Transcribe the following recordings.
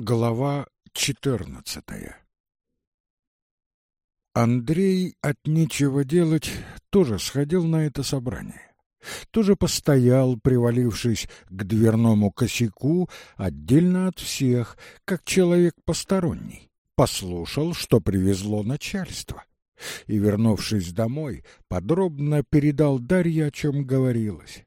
Глава четырнадцатая Андрей от нечего делать тоже сходил на это собрание. Тоже постоял, привалившись к дверному косяку, отдельно от всех, как человек посторонний. Послушал, что привезло начальство. И, вернувшись домой, подробно передал Дарье, о чем говорилось.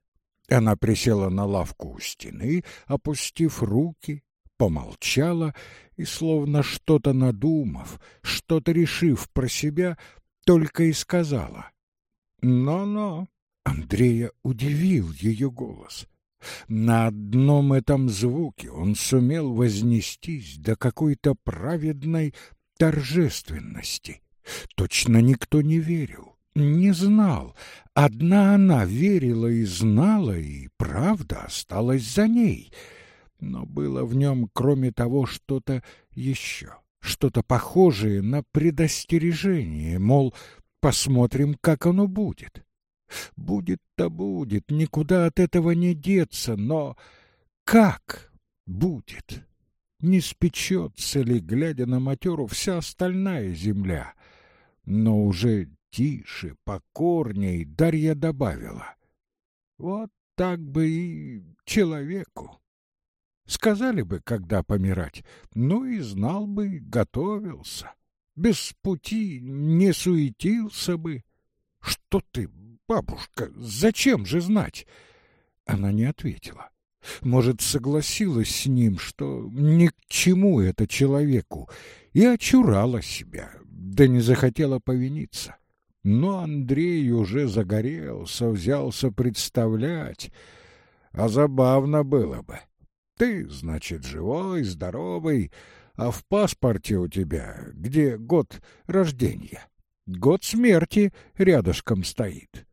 Она присела на лавку у стены, опустив руки, помолчала и, словно что-то надумав, что-то решив про себя, только и сказала. «Но-но». Андрея удивил ее голос. На одном этом звуке он сумел вознестись до какой-то праведной торжественности. Точно никто не верил, не знал. Одна она верила и знала, и правда осталась за ней. Но было в нем, кроме того, что-то еще, что-то похожее на предостережение, мол, посмотрим, как оно будет. Будет-то будет, никуда от этого не деться, но как будет? Не спечется ли, глядя на матеру, вся остальная земля? Но уже тише, покорней Дарья добавила. Вот так бы и человеку. Сказали бы, когда помирать, ну и знал бы, готовился. Без пути не суетился бы. Что ты, бабушка, зачем же знать? Она не ответила. Может, согласилась с ним, что ни к чему это человеку, и очурала себя, да не захотела повиниться. Но Андрей уже загорелся, взялся представлять, а забавно было бы. Ты, значит, живой, здоровый, а в паспорте у тебя, где год рождения, год смерти рядышком стоит.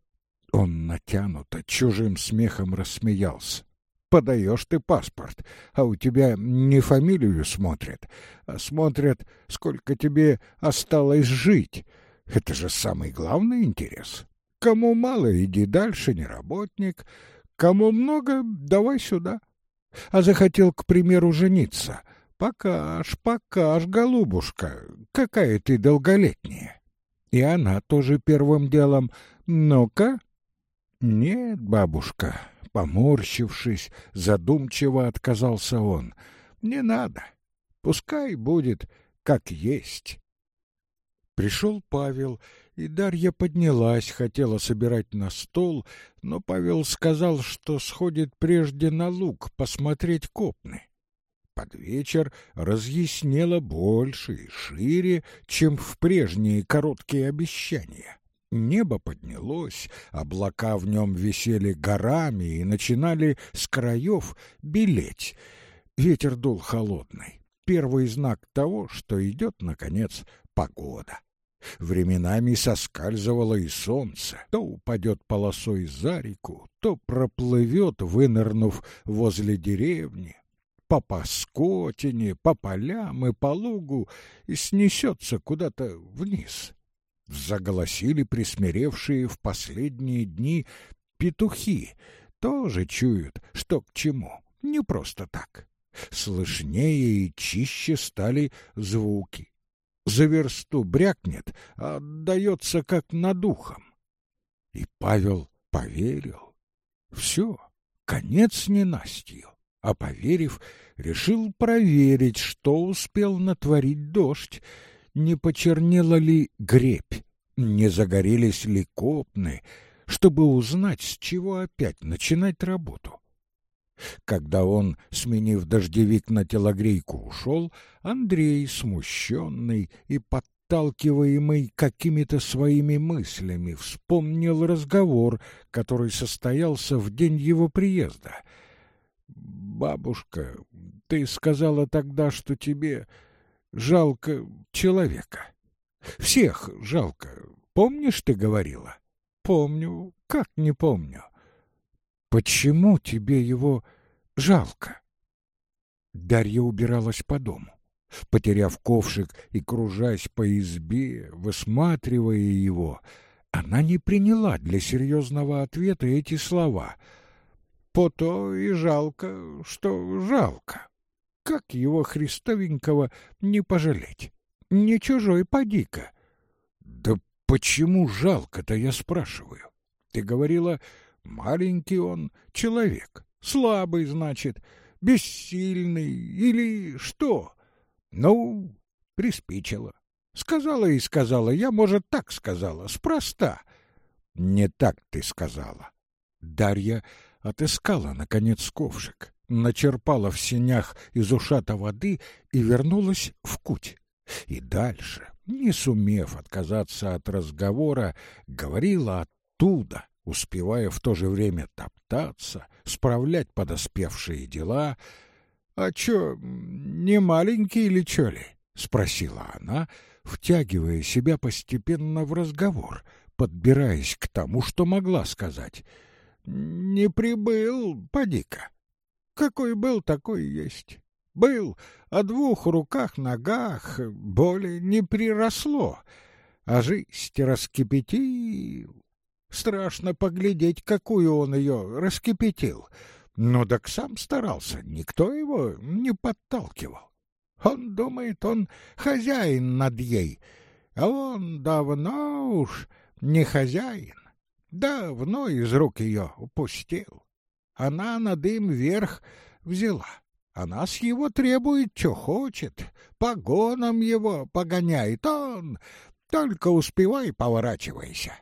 Он натянуто чужим смехом рассмеялся. Подаешь ты паспорт, а у тебя не фамилию смотрят, а смотрят, сколько тебе осталось жить. Это же самый главный интерес. Кому мало, иди дальше, не работник. Кому много, давай сюда. А захотел, к примеру, жениться. Покаж, покаж, голубушка, какая ты долголетняя. И она тоже первым делом. Ну-ка, «Нет, бабушка», — поморщившись, задумчиво отказался он, — «не надо. Пускай будет как есть». Пришел Павел, и Дарья поднялась, хотела собирать на стол, но Павел сказал, что сходит прежде на луг посмотреть копны. Под вечер разъяснела больше и шире, чем в прежние короткие обещания. Небо поднялось, облака в нем висели горами и начинали с краев белеть. Ветер дул холодный. Первый знак того, что идет, наконец, погода. Временами соскальзывало и солнце, то упадет полосой за реку, то проплывет, вынырнув возле деревни, по паскотине, по полям и по лугу и снесется куда-то вниз. Заголосили присмиревшие в последние дни петухи. Тоже чуют, что к чему. Не просто так. Слышнее и чище стали звуки. За версту брякнет, а отдается как над ухом. И Павел поверил. Все, конец ненастью. А поверив, решил проверить, что успел натворить дождь, не почернела ли гребь, не загорелись ли копны, чтобы узнать, с чего опять начинать работу. Когда он, сменив дождевик на телогрейку, ушел, Андрей, смущенный и подталкиваемый какими-то своими мыслями, вспомнил разговор, который состоялся в день его приезда. «Бабушка, ты сказала тогда, что тебе жалко человека. Всех жалко. Помнишь, ты говорила? Помню. Как не помню? Почему тебе его жалко? Дарья убиралась по дому. Потеряв ковшик и кружась по избе, высматривая его, она не приняла для серьезного ответа эти слова. «По то и жалко, что жалко». как его Христовенького не пожалеть? Не чужой поди-ка. Да почему жалко-то, я спрашиваю? Ты говорила, маленький он человек, слабый, значит, бессильный или что? Ну, приспичило. Сказала и сказала, я, может, так сказала, спроста. Не так ты сказала. Дарья отыскала, наконец, ковшик, начерпала в сенях из ушата воды и вернулась в куть. И дальше, не сумев отказаться от разговора, говорила оттуда, успевая в то же время топтаться, справлять подоспевшие дела. «А чё, не маленький или чё ли?» — спросила она, втягивая себя постепенно в разговор, подбираясь к тому, что могла сказать. «Не прибыл, поди-ка. Какой был, такой есть. Был о двух руках-ногах, боли не приросло, а жизнь раскипятил. Страшно поглядеть, какую он ее раскипятил. Но так сам старался, никто его не подталкивал. Он думает, он хозяин над ей, а он давно уж не хозяин. Давно из рук ее упустил. Она над им верх взяла. Она с его требует, что хочет, погоном его погоняет. Он только успевай поворачивайся.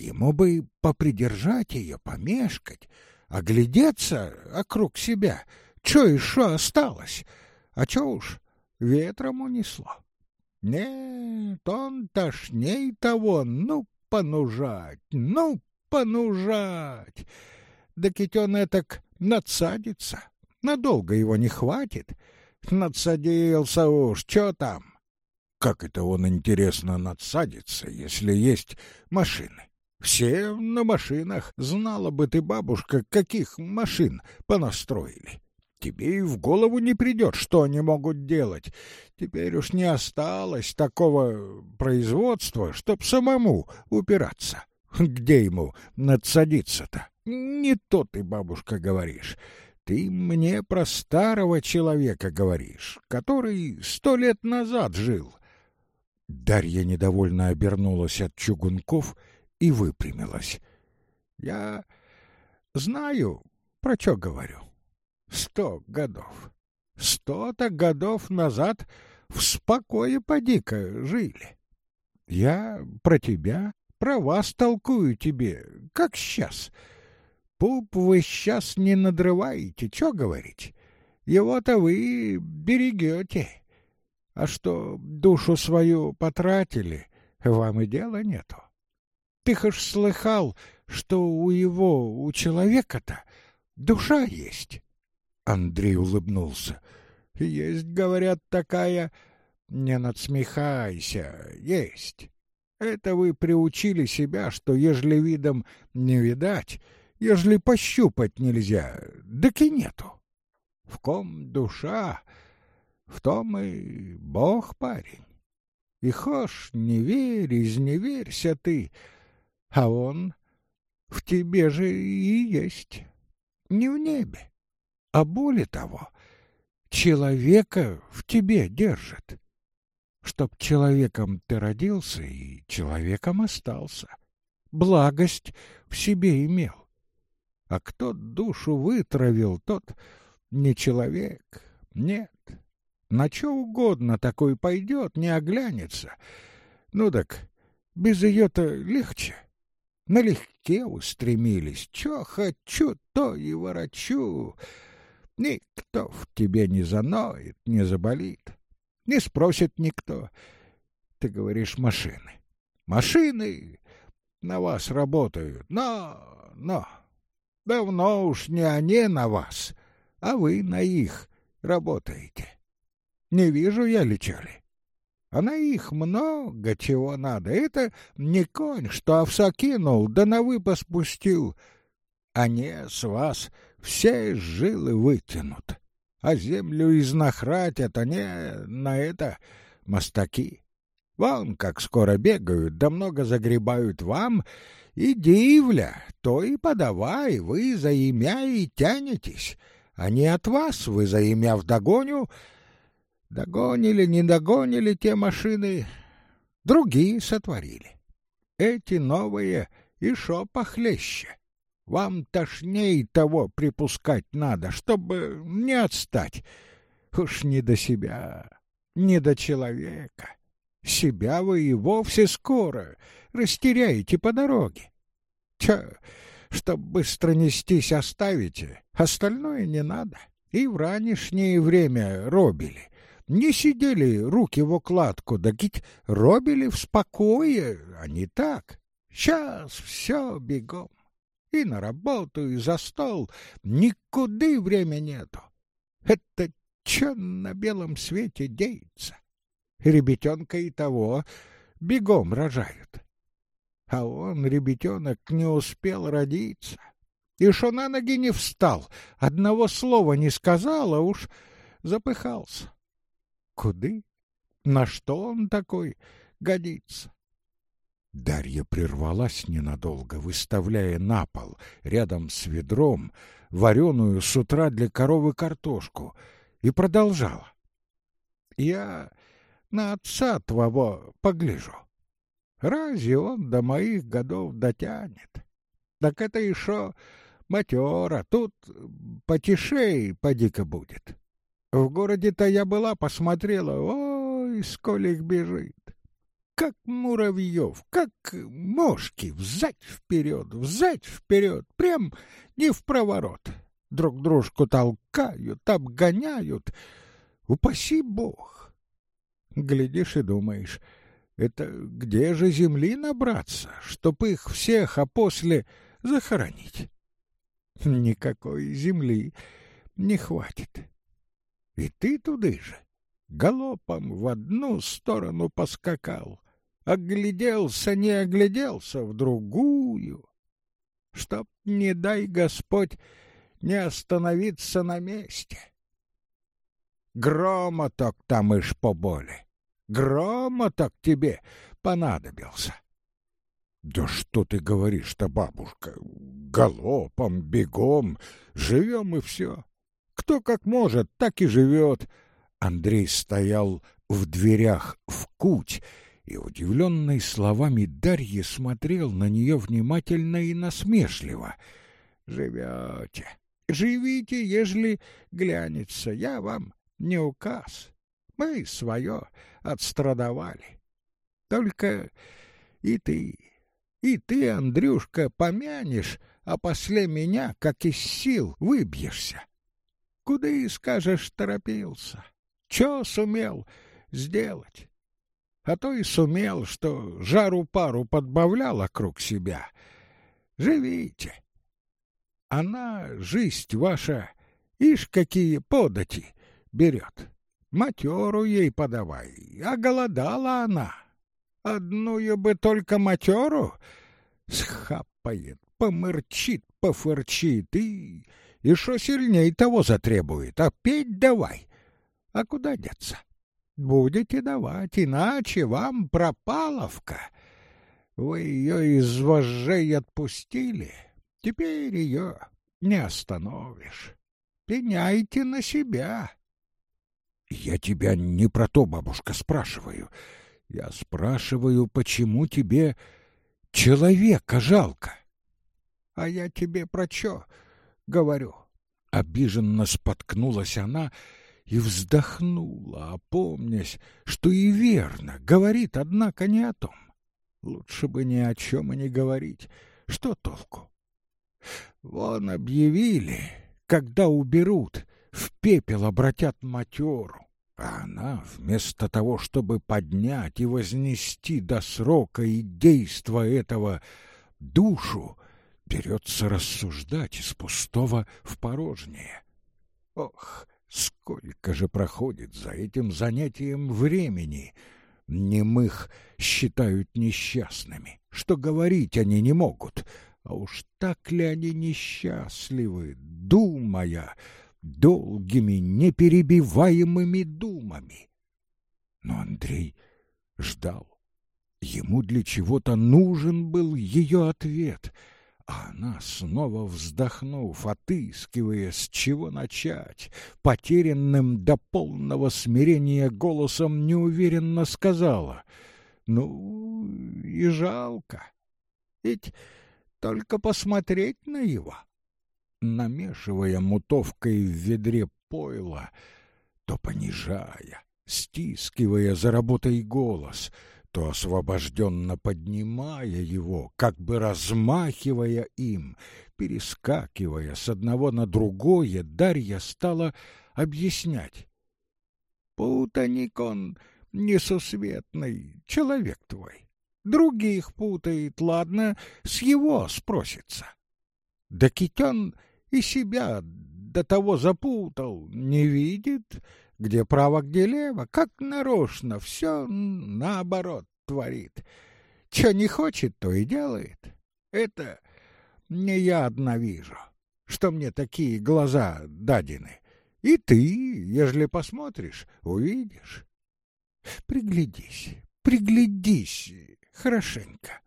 Ему бы попридержать ее, помешкать, оглядеться округ себя, что еще осталось, а что уж ветром унесло. Нет, он тошней того, ну, понужать, ну, понужать. Да ведь он этак надсадится, надолго его не хватит. Надсадился уж, что там? Как это он, интересно, надсадится, если есть машины? Все на машинах. Знала бы ты, бабушка, каких машин понастроили. Тебе и в голову не придет, что они могут делать. Теперь уж не осталось такого производства, чтоб самому упираться. Где ему надсадиться-то? Не то ты, бабушка, говоришь. Ты мне про старого человека говоришь, который сто лет назад жил. Дарья недовольно обернулась от чугунков и выпрямилась. Я знаю, про что говорю. Сто годов. Сто-то годов назад в спокое поди-ка жили. Я про тебя, про вас толкую тебе, как сейчас. Пуп вы сейчас не надрываете, что говорить? Его-то вы берегете. А что душу свою потратили, вам и дела нету. Ты хоть слыхал, что у его, у человека-то душа есть? Андрей улыбнулся. Есть, говорят, такая... Не надсмехайся, есть. Это вы приучили себя, что ежели видом не видать, ежели пощупать нельзя, так и нету. В ком душа, в том и Бог, парень. И хошь, не верь, изневерься ты, а он в тебе же и есть, не в небе, а более того, человека в тебе держит. Чтоб человеком ты родился и человеком остался, благость в себе имел. А кто душу вытравил, тот не человек, нет. На что угодно такой пойдет, не оглянется. Ну так, без ее-то легче. Налегке устремились. Чё хочу, то и ворочу. Никто в тебе не заноет, не заболит. Не спросит никто. Ты говоришь машины. Машины на вас работают, но, но... Давно уж не они на вас, а вы на их работаете. Не вижу я лечали. А на их много чего надо. Это не конь, что овса кинул, да на выпас пустил. Они с вас все жилы вытянут, а землю изнахратят, они на это мостаки. Вон как скоро бегают, да много загребают вам, и дивля, то и подавай, вы за имя и тянетесь, не от вас вы, заимя догоню, догонили, не догонили те машины, другие сотворили. Эти новые и шо похлеще. Вам тошней того припускать надо, чтобы не отстать. Уж не до себя, не до человека. Себя вы и вовсе скоро растеряете по дороге. Тя, чтоб быстро нестись оставите, остальное не надо. И в ранешнее время робили. Не сидели руки в укладку, да кить робили в спокое, а не так. Сейчас все бегом и на работу, и за стол. Никуда время нету. Это чё на белом свете деется? Ребятенка и того бегом рожают. А он, ребятенок, не успел родиться. И шо на ноги не встал, одного слова не сказал, а уж запыхался. Куды? На что он такой годится? Дарья прервалась ненадолго, выставляя на пол, рядом с ведром, вареную с утра для коровы картошку, и продолжала. «Я на отца твоего погляжу. Разве он до моих годов дотянет? Так это еще матера, тут потишей поди-ка будет. В городе-то я была, посмотрела, ой, сколь их бежит как муравьев, как мошки, взать вперед, взать вперед, прям не в проворот. Друг дружку толкают, обгоняют. Упаси Бог! Глядишь и думаешь, это где же земли набраться, чтоб их всех, а после захоронить? Никакой земли не хватит. И ты туды же, галопом в одну сторону поскакал — огляделся, не огляделся в другую, чтоб, не дай Господь, не остановиться на месте. Громоток там ишь поболе, громоток тебе понадобился. Да что ты говоришь-то, бабушка? Галопом, бегом, живем и все. Кто как может, так и живет. Андрей стоял в дверях в куть и, удивленный словами Дарьи, смотрел на нее внимательно и насмешливо. «Живете, живите, ежели глянется, я вам не указ. Мы свое отстрадовали. Только и ты, и ты, Андрюшка, помянешь, а после меня, как из сил, выбьешься. Куда и скажешь, торопился? Че сумел сделать? а то и сумел, что жару-пару подбавлял вокруг себя. Живите. Она, жизнь ваша, ишь какие подати берет. Матеру ей подавай, а голодала она. Одную бы только матеру схапает, помырчит, пофырчит и... И что сильней того затребует, а петь давай. А куда деться? будете давать, иначе вам пропаловка. Вы ее из вожжей отпустили, теперь ее не остановишь. Пеняйте на себя. Я тебя не про то, бабушка, спрашиваю. Я спрашиваю, почему тебе человека жалко. А я тебе про чё говорю? Обиженно споткнулась она и вздохнула, опомнясь, что и верно, говорит, однако, не о том. Лучше бы ни о чем и не говорить. Что толку? Вон объявили, когда уберут, в пепел обратят матеру. А она, вместо того, чтобы поднять и вознести до срока и действа этого душу, берется рассуждать из пустого в порожнее. Ох, Сколько же проходит за этим занятием времени? Немых считают несчастными, что говорить они не могут. А уж так ли они несчастливы, думая долгими, неперебиваемыми думами? Но Андрей ждал. Ему для чего-то нужен был ее ответ, А она, снова вздохнув, отыскивая, с чего начать, потерянным до полного смирения голосом неуверенно сказала, «Ну, и жалко, ведь только посмотреть на его». Намешивая мутовкой в ведре пойла, то понижая, стискивая за работой голос — то освобожденно поднимая его, как бы размахивая им, перескакивая с одного на другое, Дарья стала объяснять. «Путаник он несусветный, человек твой. Других путает, ладно, с его спросится. Да китен и себя до того запутал, не видит, где право, где лево, как нарочно, все наоборот творит. Че не хочет, то и делает. Это не я одна вижу, что мне такие глаза дадены. И ты, ежели посмотришь, увидишь. Приглядись, приглядись хорошенько.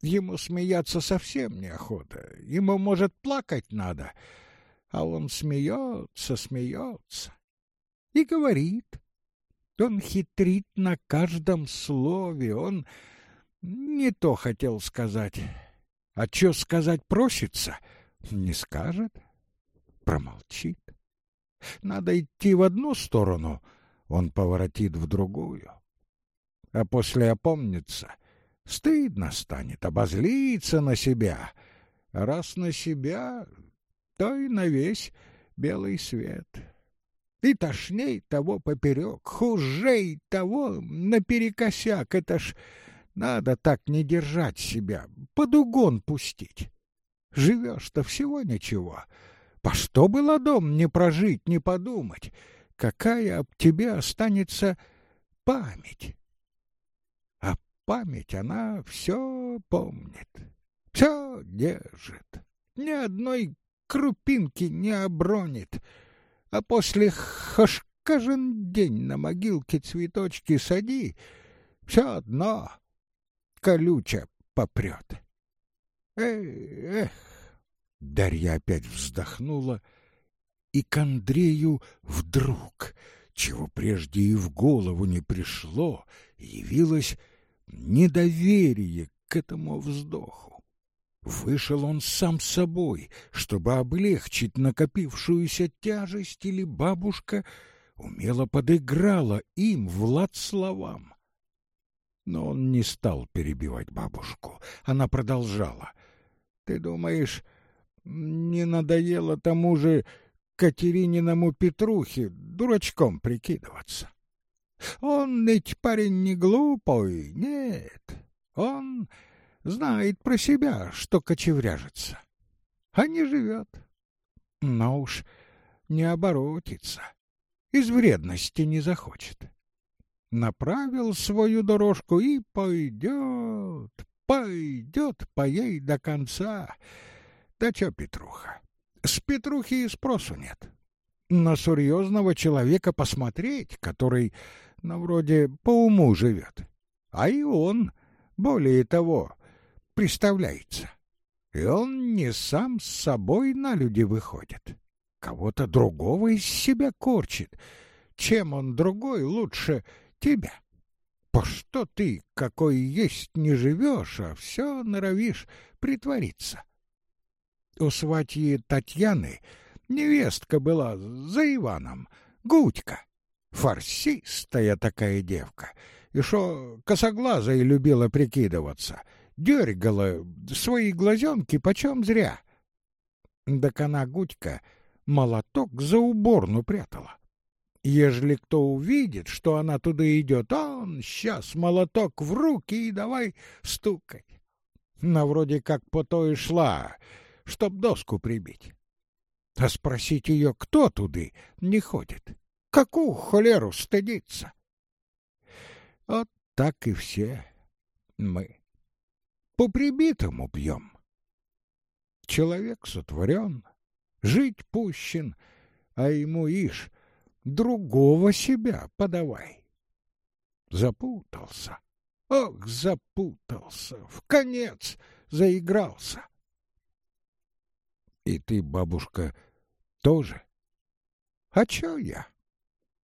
Ему смеяться совсем неохота, ему, может, плакать надо, а он смеется, смеется и говорит. Он хитрит на каждом слове, он не то хотел сказать. А что сказать просится, не скажет, промолчит. Надо идти в одну сторону, он поворотит в другую. А после опомнится, стыдно станет, обозлиться на себя. А раз на себя, то и на весь белый свет. И тошней того поперек, хужей того наперекосяк. Это ж надо так не держать себя, под угон пустить. Живешь-то всего ничего. По что было дом не прожить, не подумать? Какая об тебе останется память? А память, она все помнит, все держит. Ни одной крупинки не обронит — а после хош каждый день на могилке цветочки сади, все одно колюча попрет. Эх, Дарья опять вздохнула, и к Андрею вдруг, чего прежде и в голову не пришло, явилось недоверие к этому вздоху. Вышел он сам собой, чтобы облегчить накопившуюся тяжесть, или бабушка умело подыграла им Влад словам. Но он не стал перебивать бабушку. Она продолжала. «Ты думаешь, не надоело тому же Катерининому Петрухе дурачком прикидываться? Он ведь парень не глупый, нет, он знает про себя, что кочевряжется, а не живет. Но уж не оборотится, из вредности не захочет. Направил свою дорожку и пойдет, пойдет по ей до конца. Да чё, Петруха, с Петрухи и спросу нет. На серьезного человека посмотреть, который, ну, вроде по уму живет. А и он, более того, представляется. И он не сам с собой на люди выходит. Кого-то другого из себя корчит. Чем он другой лучше тебя? По что ты, какой есть, не живешь, а все норовишь притвориться? У сватьи Татьяны невестка была за Иваном, Гудька, фарсистая такая девка, и шо косоглазой любила прикидываться — дергала свои глазенки почем зря. Да она Гудька молоток за уборну прятала. Ежели кто увидит, что она туда идет, он сейчас молоток в руки и давай стукать. На вроде как по то и шла, чтоб доску прибить. А спросить ее, кто туды не ходит, какую холеру стыдится. Вот так и все мы по прибитому пьем. Человек сотворен, жить пущен, а ему ишь другого себя подавай. Запутался, ох, запутался, в конец заигрался. И ты, бабушка, тоже? А чё я?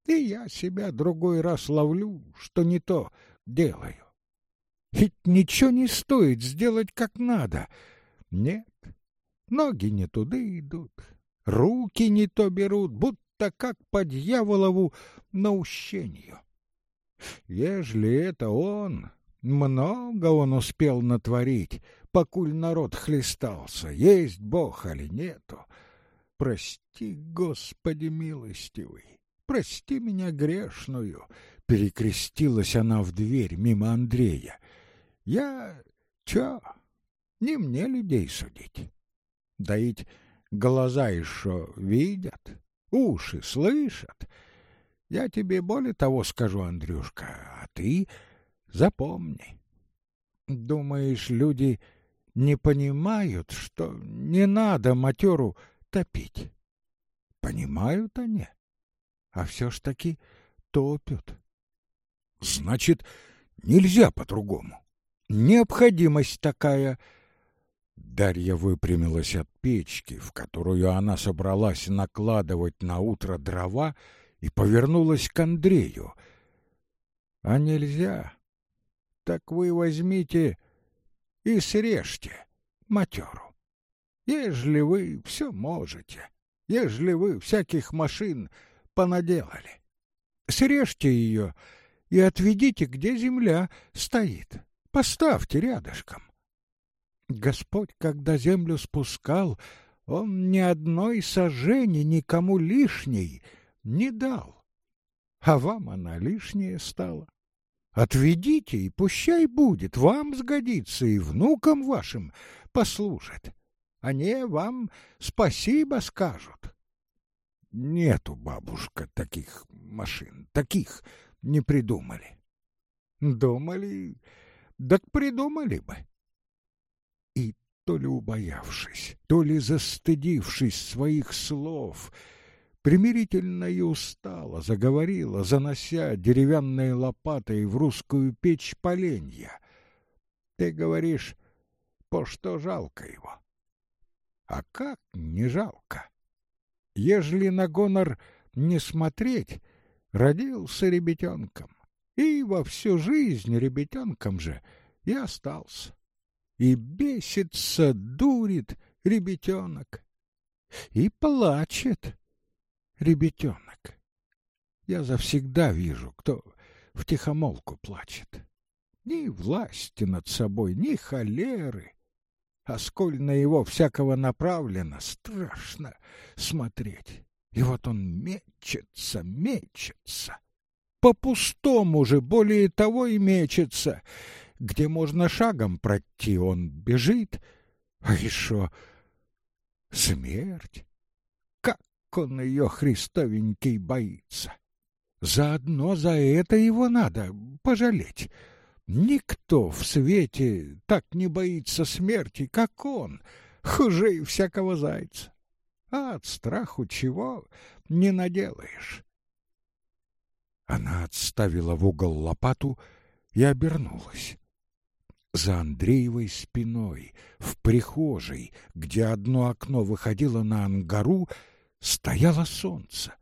И я себя другой раз ловлю, что не то делаю. Ведь ничего не стоит сделать как надо. Нет, ноги не туда идут, руки не то берут, будто как по дьяволову наущению. Ежели это он, много он успел натворить, покуль народ хлестался, есть Бог или нету. Прости, Господи милостивый, прости меня грешную, перекрестилась она в дверь мимо Андрея. Я чё? Не мне людей судить. Да ведь глаза еще видят, уши слышат. Я тебе более того скажу, Андрюшка, а ты запомни. Думаешь, люди не понимают, что не надо матеру топить? Понимают они, а все ж таки топят. Значит, нельзя по-другому. Необходимость такая. Дарья выпрямилась от печки, в которую она собралась накладывать на утро дрова, и повернулась к Андрею. А нельзя. Так вы возьмите и срежьте матеру. Ежели вы все можете, ежели вы всяких машин понаделали, срежьте ее и отведите, где земля стоит. Поставьте рядышком. Господь, когда землю спускал, он ни одной сожжения никому лишней не дал. А вам она лишняя стала. Отведите, и пущай будет, вам сгодится, и внукам вашим послужит. Они вам спасибо скажут. Нету, бабушка, таких машин, таких не придумали. Думали, так придумали бы. И то ли убоявшись, то ли застыдившись своих слов, примирительно и устало заговорила, занося деревянной лопатой в русскую печь поленья. Ты говоришь, по что жалко его? А как не жалко? Ежели на гонор не смотреть, родился ребятенком, и во всю жизнь ребятенком же и остался. И бесится, дурит ребятенок, и плачет ребятенок. Я завсегда вижу, кто в тихомолку плачет. Ни власти над собой, ни холеры. А сколь на его всякого направлено, страшно смотреть. И вот он мечется, мечется по-пустому же, более того и мечется. Где можно шагом пройти, он бежит. А еще смерть. Как он ее, христовенький, боится. Заодно за это его надо пожалеть. Никто в свете так не боится смерти, как он, хуже всякого зайца. А от страху чего не наделаешь. Она отставила в угол лопату и обернулась. За Андреевой спиной, в прихожей, где одно окно выходило на ангару, стояло солнце.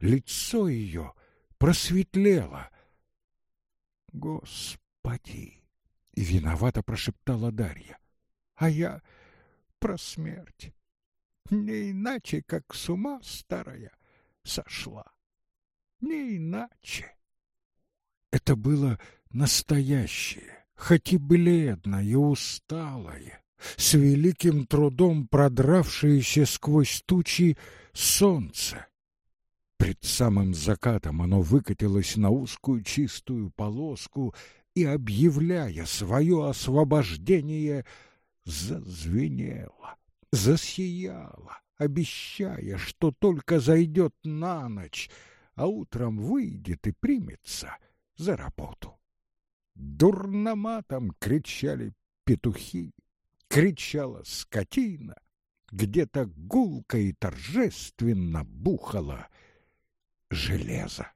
Лицо ее просветлело. «Господи!» — виновато прошептала Дарья. «А я про смерть. Не иначе, как с ума старая сошла» не иначе. Это было настоящее, хоть и бледное усталое, с великим трудом продравшееся сквозь тучи солнце. Пред самым закатом оно выкатилось на узкую чистую полоску и, объявляя свое освобождение, зазвенело, засияло, обещая, что только зайдет на ночь — а утром выйдет и примется за работу. Дурноматом кричали петухи, кричала скотина, где-то гулко и торжественно бухало железо.